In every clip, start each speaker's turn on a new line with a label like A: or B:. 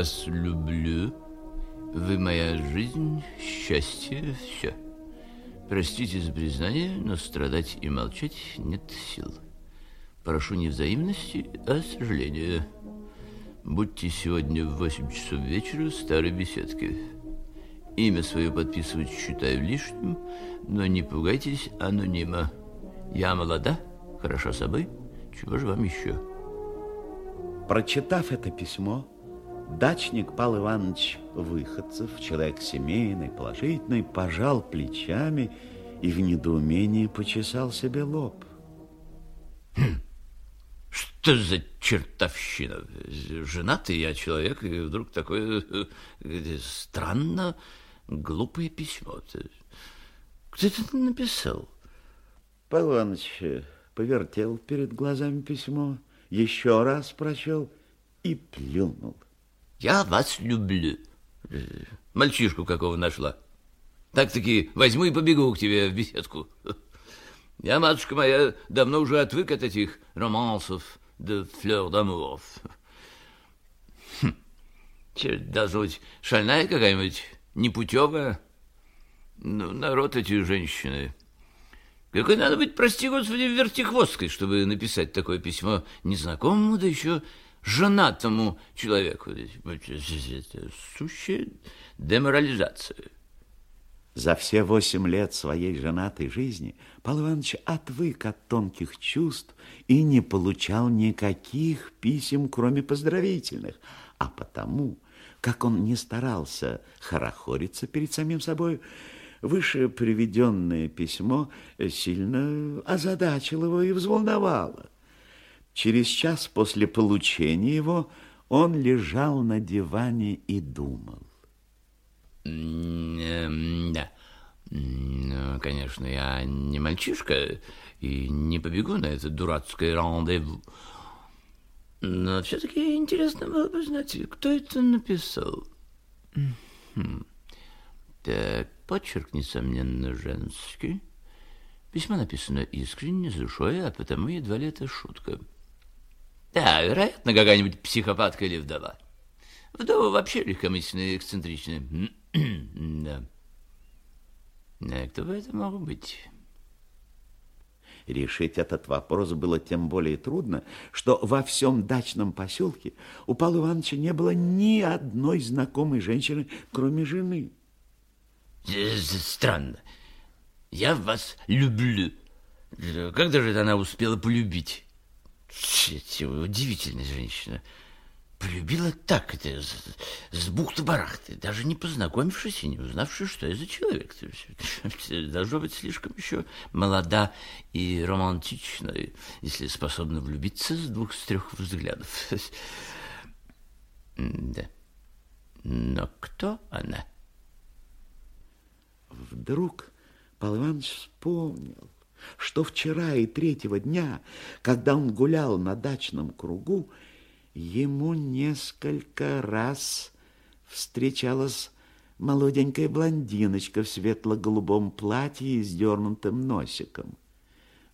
A: Вас люблю. Вы моя жизнь, счастье, все. Простите за признание, но страдать и молчать нет сил. Прошу не взаимности, а сожаления. Будьте сегодня в 8 часов вечера в старой беседке. Имя свое подписывать считаю лишним, но не пугайтесь анонима. Я молода, хороша собой, чего же вам еще?
B: Прочитав это письмо, дачник Павел Иванович Выходцев, человек семейный, положительный, пожал плечами и в недоумении почесал себе лоб.
A: Хм. Что за чертовщина? Женатый я человек, и вдруг такое э, странно глупое письмо. Кто это написал?
B: Павел Иванович повертел перед глазами письмо, еще раз прочел и плюнул.
A: Я вас люблю. Мальчишку какого нашла. Так-таки возьму и побегу к тебе в беседку. Я, матушка моя, давно уже отвык от этих романсов де флёр дамуров. Черт, должна быть шальная какая-нибудь, непутевая. Ну, народ эти женщины. Какой надо быть, прости господи, вертихвосткой, чтобы написать такое письмо незнакомому, да еще женатому человеку. Сущая деморализация.
B: За все восемь лет своей женатой жизни Павел Иванович отвык от тонких чувств и не получал никаких писем, кроме поздравительных, а потому, как он не старался хорохориться перед самим собой, выше приведенное письмо сильно озадачило его и взволновало. Через час после получения его он лежал на диване и думал.
A: Да. Ну, конечно, я не мальчишка и не побегу на это дурацкое рандеву. Но все-таки интересно было бы знать, кто это написал. Так, почерк, несомненно, женский. Письмо написано искренне, с душой, а потому едва ли это шутка. Да, вероятно, какая-нибудь психопатка или вдова. Вдова вообще легкомысленная и эксцентричная. да. А кто бы это мог быть?
B: Решить этот вопрос было тем более трудно, что во всем дачном поселке у Павла Ивановича не было ни одной знакомой женщины, кроме жены.
A: Странно. Я вас люблю. Когда же она успела полюбить? Удивительная женщина. Полюбила так, это, с, бухты-барахты, даже не познакомившись и не узнавши, что я за человек. Должно быть слишком еще молода и романтична, если способна влюбиться с двух, с трех взглядов. Да. Но кто она?
B: Вдруг Павел Иванович вспомнил, что вчера и третьего дня, когда он гулял на дачном кругу, ему несколько раз встречалась молоденькая блондиночка в светло-голубом платье и с дернутым носиком.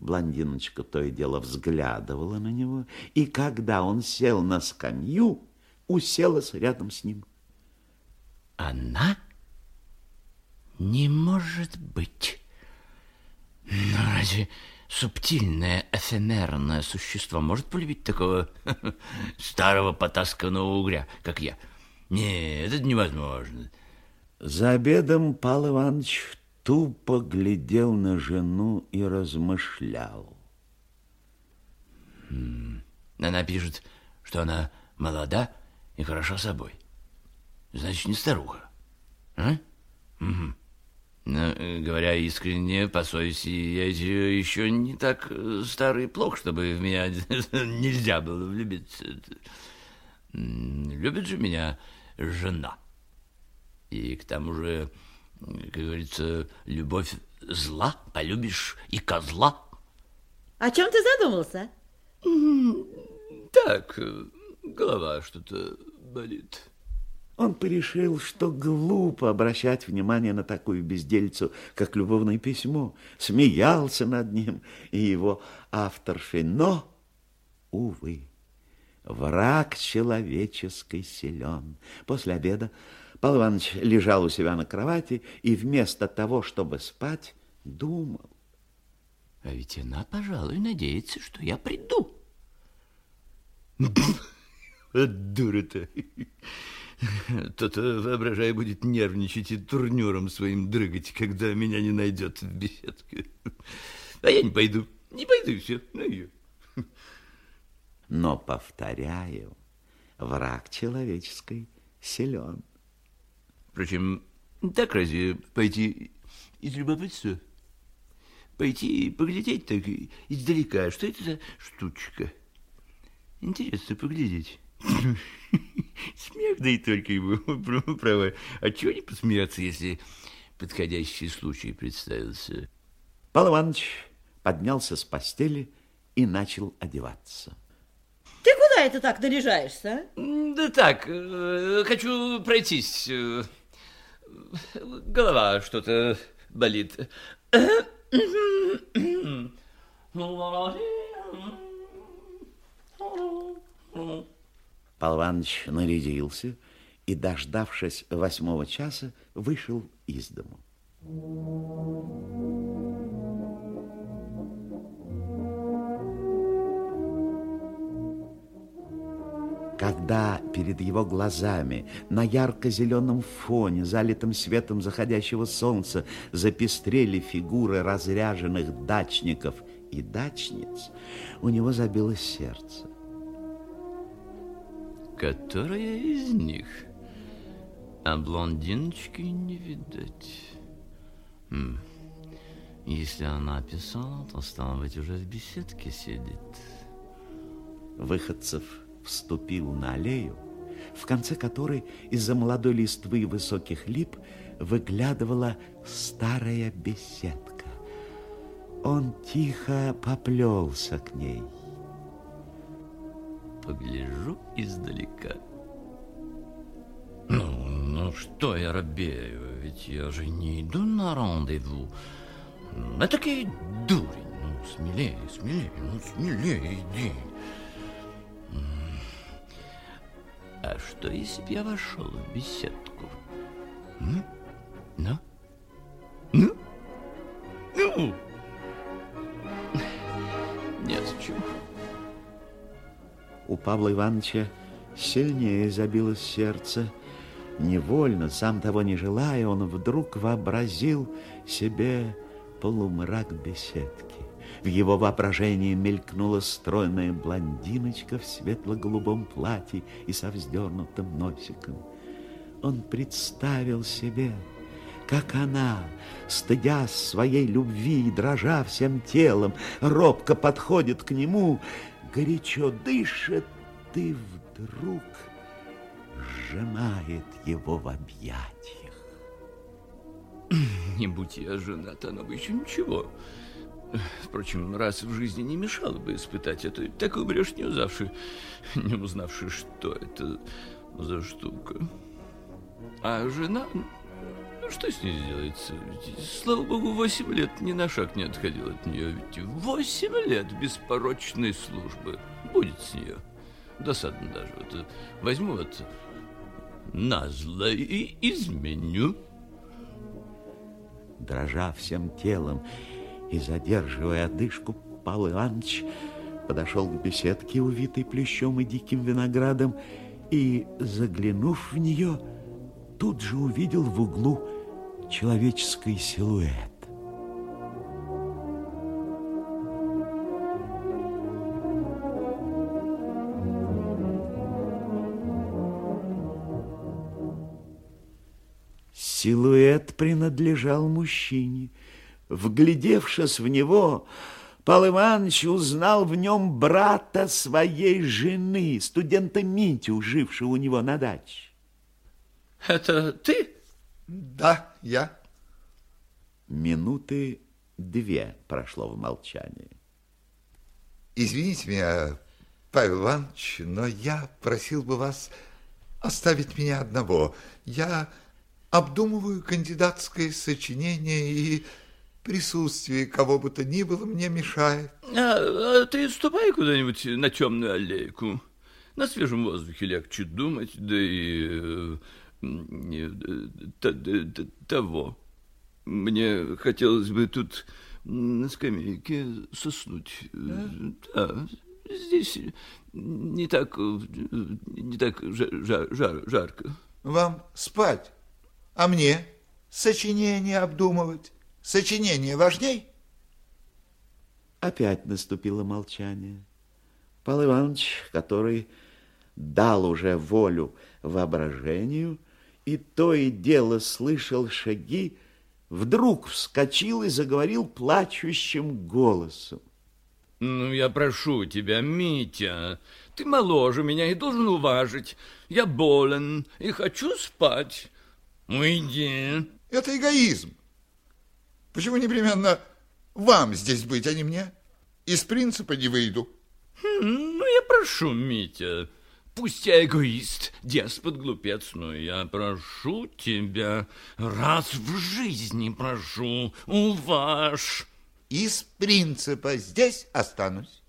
B: Блондиночка то и дело взглядывала на него, и когда он сел на скамью, уселась рядом с ним.
A: Она? Не может быть. Но разве субтильное эфемерное существо может полюбить такого старого потасканного угря, как я? Нет, это невозможно.
B: За обедом Павел Иванович тупо глядел на жену и размышлял.
A: Она пишет, что она молода и хороша собой. Значит, не старуха. А? Угу. Но, э, говоря искренне, по совести, я еще не так э, старый и плох, чтобы в меня нельзя было влюбиться. Любит же меня жена. И к тому же, как говорится, любовь зла, полюбишь и козла.
C: О чем ты задумался?
A: Так, голова что-то болит.
B: Он порешил, что глупо обращать внимание на такую бездельцу, как любовное письмо, смеялся над ним и его авторшей, но, увы, Враг человеческий силен. После обеда Павел Иванович лежал у себя на кровати и вместо того, чтобы спать, думал.
A: А ведь она, пожалуй, надеется, что я приду. Дура-то. Тот, воображая, будет нервничать и турнюром своим дрыгать, когда меня не найдет в беседке. А я не пойду, не пойду, и все. Ну, ее.
B: Но, повторяю, враг человеческий силен.
A: Впрочем, так разве пойти из любопытства? Пойти и поглядеть так издалека, что это за штучка? Интересно поглядеть. Смех, да и только его, право. А чего не посмеяться, если подходящий случай представился?
B: Павел Иванович поднялся с постели и начал одеваться.
C: Ты куда это так наряжаешься?
A: а? Да так, э, хочу пройтись. э, Голова что-то болит.
B: Павел нарядился и, дождавшись восьмого часа, вышел из дому. Когда перед его глазами на ярко-зеленом фоне, залитом светом заходящего солнца, запестрели фигуры разряженных дачников и дачниц, у него забилось сердце.
A: Которая из них? А блондиночки не видать. Если она писала, то, стало быть, уже в беседке сидит.
B: Выходцев вступил на аллею, в конце которой из-за молодой листвы высоких лип выглядывала старая беседка. Он тихо поплелся к ней.
A: Погляжу издалека. Ну, ну что я робею, ведь я же не иду на рандеву. А такая дурень, ну, смелее, смелее, ну, смелее иди. А что, если б я вошел в беседку? М? Ну? Ну? Ну?
B: У Павла Ивановича сильнее забилось сердце. Невольно, сам того не желая, он вдруг вообразил себе полумрак беседки. В его воображении мелькнула стройная блондиночка в светло-голубом платье и со вздернутым носиком. Он представил себе, как она, стыдя своей любви и дрожа всем телом, робко подходит к нему, горячо дышит и вдруг сжимает его в объятиях.
A: Не будь я женат, она бы еще ничего. Впрочем, раз в жизни не мешало бы испытать это, так умрешь, не узнавши, не узнавши, что это за штука. А жена, что с ней сделается? Слава богу, восемь лет ни на шаг не отходил от нее. Ведь восемь лет беспорочной службы будет с нее. Досадно даже. Вот, возьму вот назло и изменю.
B: Дрожа всем телом и задерживая одышку, Павел Иванович подошел к беседке, увитой плещом и диким виноградом, и, заглянув в нее, тут же увидел в углу человеческий силуэт. Силуэт принадлежал мужчине. Вглядевшись в него, Павел Иванович узнал в нем брата своей жены, студента Митю, жившего у него на даче.
A: Это ты?
D: Да, я.
B: Минуты две прошло в молчании.
D: Извините меня, Павел Иванович, но я просил бы вас оставить меня одного. Я обдумываю кандидатское сочинение, и присутствие кого бы то ни было мне мешает.
A: А, а ты ступай куда-нибудь на темную аллейку. На свежем воздухе легче думать, да и э, того. Мне хотелось бы тут на скамейке соснуть. Да, здесь не так, э, не так жа- жа- жар- жарко.
D: Вам спать, а мне сочинение обдумывать. Сочинение важней?
B: Опять наступило молчание. Павел Иванович, который дал уже волю воображению и то и дело слышал шаги, вдруг вскочил и заговорил плачущим голосом.
A: Ну, я прошу тебя, Митя, ты моложе меня и должен уважить. Я болен и хочу спать. Уйди.
D: Это эгоизм. Почему непременно вам здесь быть, а не мне? Из принципа не выйду.
A: Ну, я прошу, Митя, пусть я эгоист, деспот, глупец, но я прошу тебя, раз в жизни прошу, уважь.
D: Из принципа здесь останусь.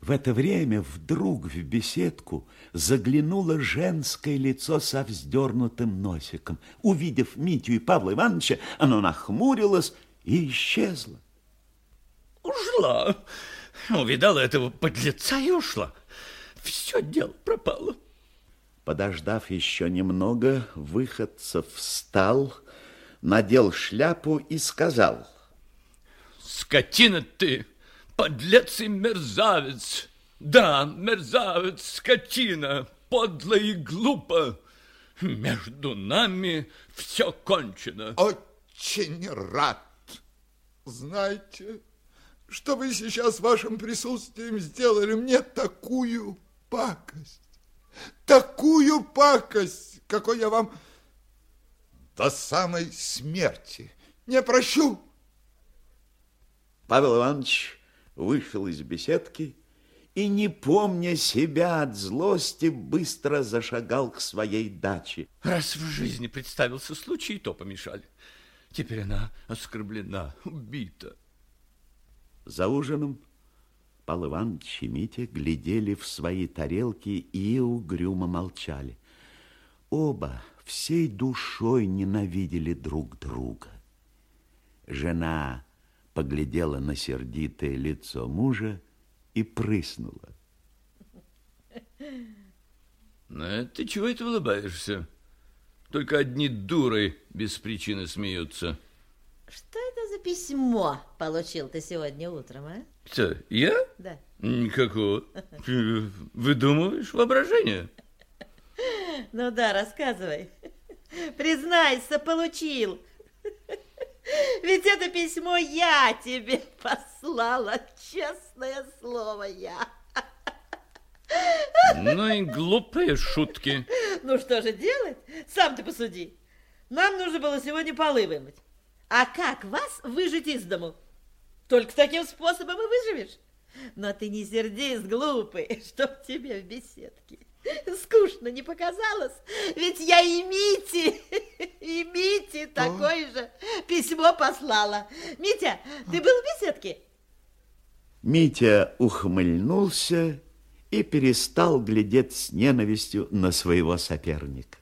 B: В это время вдруг в беседку заглянуло женское лицо со вздернутым носиком. Увидев Митю и Павла Ивановича, оно нахмурилось и исчезло.
A: Ушла. Увидала этого подлеца и ушла. Все дело пропало.
B: Подождав еще немного, выходцев встал, надел шляпу и сказал...
A: Скотина ты, подлец и мерзавец. Да, мерзавец, скотина, подло и глупо. Между нами все кончено.
D: Очень рад. Знаете, что вы сейчас вашим присутствием сделали мне такую пакость. Такую пакость, какой я вам до самой смерти не прощу.
B: Павел Иванович вышел из беседки и, не помня себя от злости, быстро зашагал к своей даче.
A: Раз в жизни представился случай, и то помешали. Теперь она оскорблена, убита.
B: За ужином Павел Иванович и Митя глядели в свои тарелки и угрюмо молчали. Оба всей душой ненавидели друг друга. Жена поглядела на сердитое лицо мужа и прыснула.
A: Ну, ты чего это улыбаешься? Только одни дуры без причины смеются.
C: Что это за письмо получил ты сегодня утром, а?
A: Кто, я?
C: Да.
A: Никакого. Выдумываешь воображение?
C: Ну да, рассказывай. Признайся, получил. Ведь это письмо я тебе послала, честное слово, я.
A: Ну и глупые шутки.
C: Ну что же делать? Сам ты посуди. Нам нужно было сегодня полы вымыть. А как вас выжить из дому? Только таким способом и выживешь. Но ты не сердись, глупый, чтоб тебе в беседке. Скучно не показалось, ведь я и Мите, и Мите такое же письмо послала. Митя, ты был в беседке?
B: Митя ухмыльнулся и перестал глядеть с ненавистью на своего соперника.